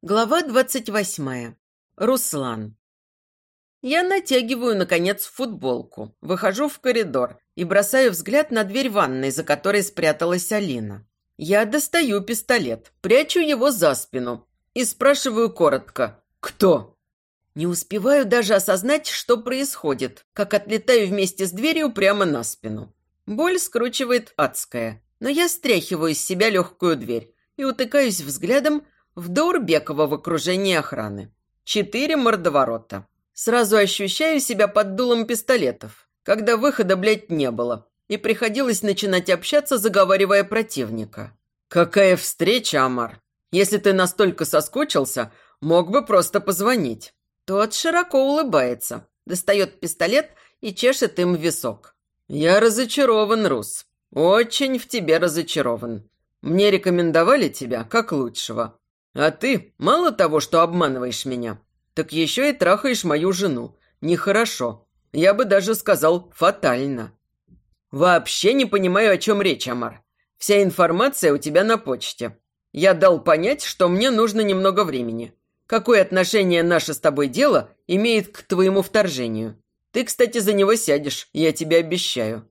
Глава двадцать восьмая. Руслан. Я натягиваю, наконец, футболку, выхожу в коридор и бросаю взгляд на дверь ванной, за которой спряталась Алина. Я достаю пистолет, прячу его за спину и спрашиваю коротко «Кто?». Не успеваю даже осознать, что происходит, как отлетаю вместе с дверью прямо на спину. Боль скручивает адская, но я стряхиваю из себя легкую дверь и утыкаюсь взглядом в Даурбекова в окружении охраны. Четыре мордоворота. Сразу ощущаю себя под дулом пистолетов, когда выхода, блядь, не было, и приходилось начинать общаться, заговаривая противника. «Какая встреча, Амар! Если ты настолько соскучился, мог бы просто позвонить». Тот широко улыбается, достает пистолет и чешет им висок. «Я разочарован, Рус. Очень в тебе разочарован. Мне рекомендовали тебя как лучшего. А ты мало того, что обманываешь меня, так еще и трахаешь мою жену. Нехорошо. Я бы даже сказал, фатально. Вообще не понимаю, о чем речь, Амар. Вся информация у тебя на почте. Я дал понять, что мне нужно немного времени. Какое отношение наше с тобой дело имеет к твоему вторжению? Ты, кстати, за него сядешь, я тебе обещаю.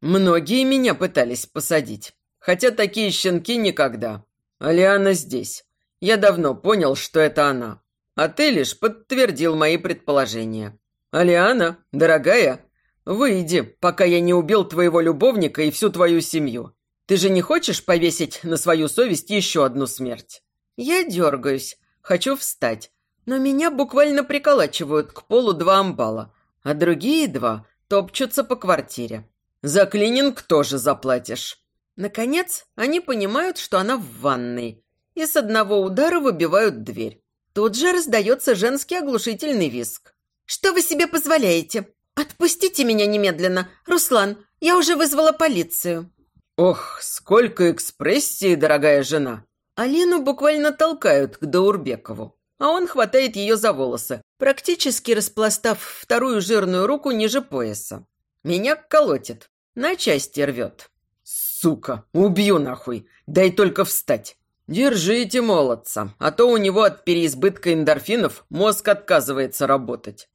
Многие меня пытались посадить. Хотя такие щенки никогда. Алиана здесь. Я давно понял, что это она. А ты лишь подтвердил мои предположения. Алиана, дорогая, выйди, пока я не убил твоего любовника и всю твою семью. Ты же не хочешь повесить на свою совесть еще одну смерть? Я дергаюсь, хочу встать, но меня буквально приколачивают к полу два амбала, а другие два топчутся по квартире. За клининг тоже заплатишь. Наконец, они понимают, что она в ванной, и с одного удара выбивают дверь. Тут же раздается женский оглушительный виск. «Что вы себе позволяете? Отпустите меня немедленно! Руслан, я уже вызвала полицию!» «Ох, сколько экспрессии, дорогая жена!» Алину буквально толкают к Даурбекову, а он хватает ее за волосы, практически распластав вторую жирную руку ниже пояса. Меня колотит, на части рвет. «Сука, убью нахуй! Дай только встать!» «Держите молодца, а то у него от переизбытка эндорфинов мозг отказывается работать.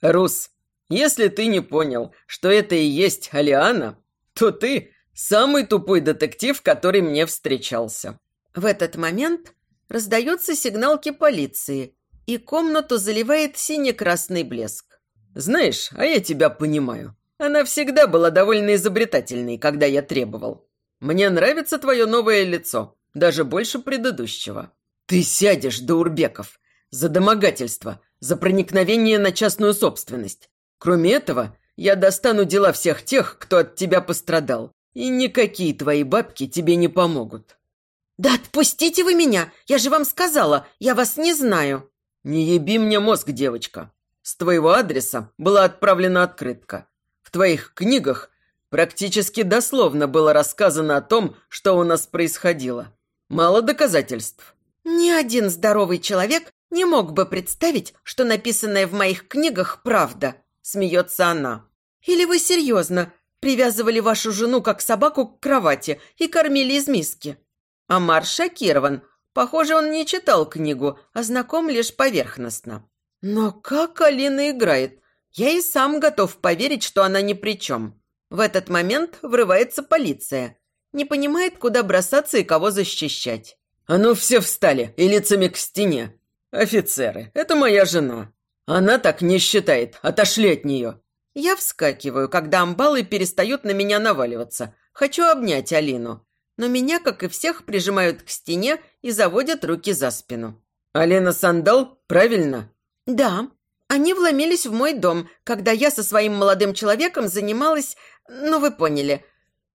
Рус, если ты не понял, что это и есть Алиана, то ты самый тупой детектив, который мне встречался». В этот момент раздается сигналки полиции, и комнату заливает сине-красный блеск. «Знаешь, а я тебя понимаю. Она всегда была довольно изобретательной, когда я требовал. Мне нравится твое новое лицо даже больше предыдущего. Ты сядешь, Даурбеков, за домогательство, за проникновение на частную собственность. Кроме этого, я достану дела всех тех, кто от тебя пострадал, и никакие твои бабки тебе не помогут». «Да отпустите вы меня! Я же вам сказала, я вас не знаю!» «Не еби мне мозг, девочка. С твоего адреса была отправлена открытка. В твоих книгах практически дословно было рассказано о том, что у нас происходило. Мало доказательств. Ни один здоровый человек не мог бы представить, что написанное в моих книгах правда, смеется она. Или вы серьезно привязывали вашу жену как собаку к кровати и кормили из миски? Амар шокирован. Похоже, он не читал книгу, а знаком лишь поверхностно. Но как Алина играет? Я и сам готов поверить, что она ни при чем. В этот момент врывается полиция не понимает, куда бросаться и кого защищать. «А ну все встали и лицами к стене! Офицеры, это моя жена. Она так не считает, отошли от нее!» Я вскакиваю, когда амбалы перестают на меня наваливаться. Хочу обнять Алину. Но меня, как и всех, прижимают к стене и заводят руки за спину. «Алина Сандал, правильно?» «Да. Они вломились в мой дом, когда я со своим молодым человеком занималась... Ну, вы поняли.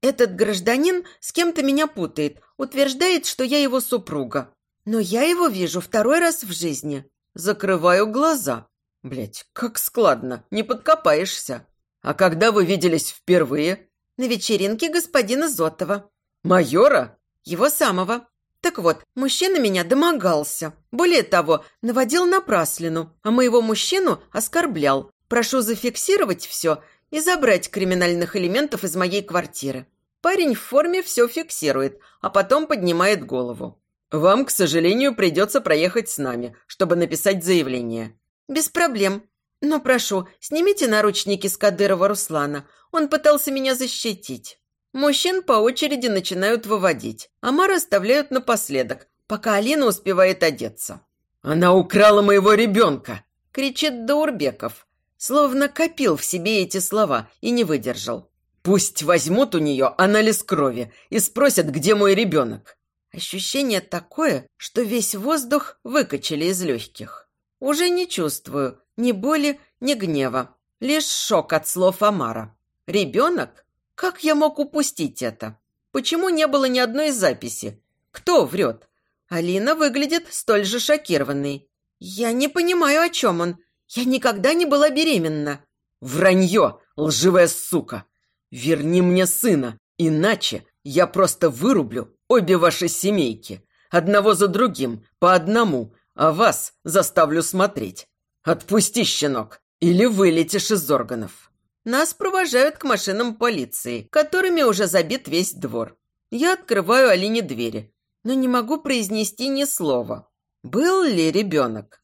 Этот гражданин с кем-то меня путает, утверждает, что я его супруга. Но я его вижу второй раз в жизни. Закрываю глаза. Блять, как складно, не подкопаешься. А когда вы виделись впервые? На вечеринке господина Зотова. Майора? Его самого. Так вот, мужчина меня домогался. Более того, наводил напраслину, а моего мужчину оскорблял. Прошу зафиксировать все и забрать криминальных элементов из моей квартиры. Парень в форме все фиксирует, а потом поднимает голову. Вам, к сожалению, придется проехать с нами, чтобы написать заявление». «Без проблем. Но прошу, снимите наручники с Кадырова Руслана. Он пытался меня защитить». Мужчин по очереди начинают выводить. Амар оставляют напоследок, пока Алина успевает одеться. «Она украла моего ребенка!» – кричит Даурбеков. Словно копил в себе эти слова и не выдержал. «Пусть возьмут у нее анализ крови и спросят, где мой ребенок». Ощущение такое, что весь воздух выкачали из легких. Уже не чувствую ни боли, ни гнева. Лишь шок от слов Амара. «Ребенок? Как я мог упустить это? Почему не было ни одной записи? Кто врет? Алина выглядит столь же шокированной. Я не понимаю, о чем он. Я никогда не была беременна. Вранье, лживая сука. Верни мне сына, иначе я просто вырублю обе ваши семейки. Одного за другим, по одному, а вас заставлю смотреть. Отпусти, щенок, или вылетишь из органов. Нас провожают к машинам полиции, которыми уже забит весь двор. Я открываю Алине двери, но не могу произнести ни слова. Был ли ребенок?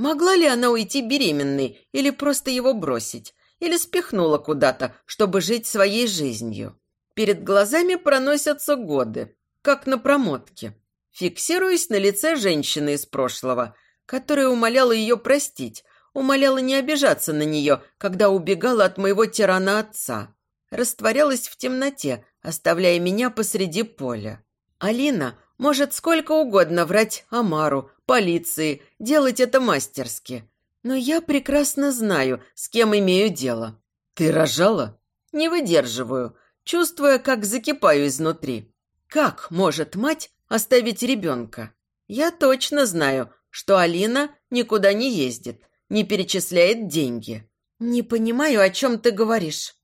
Могла ли она уйти беременной или просто его бросить? Или спихнула куда-то, чтобы жить своей жизнью? Перед глазами проносятся годы, как на промотке. Фиксируюсь на лице женщины из прошлого, которая умоляла ее простить, Умоляла не обижаться на нее, когда убегала от моего тирана отца. Растворялась в темноте, оставляя меня посреди поля. Алина может сколько угодно врать Амару, полиции, делать это мастерски. Но я прекрасно знаю, с кем имею дело. Ты рожала? Не выдерживаю, чувствуя, как закипаю изнутри. Как может мать оставить ребенка? Я точно знаю, что Алина никуда не ездит не перечисляет деньги. «Не понимаю, о чем ты говоришь».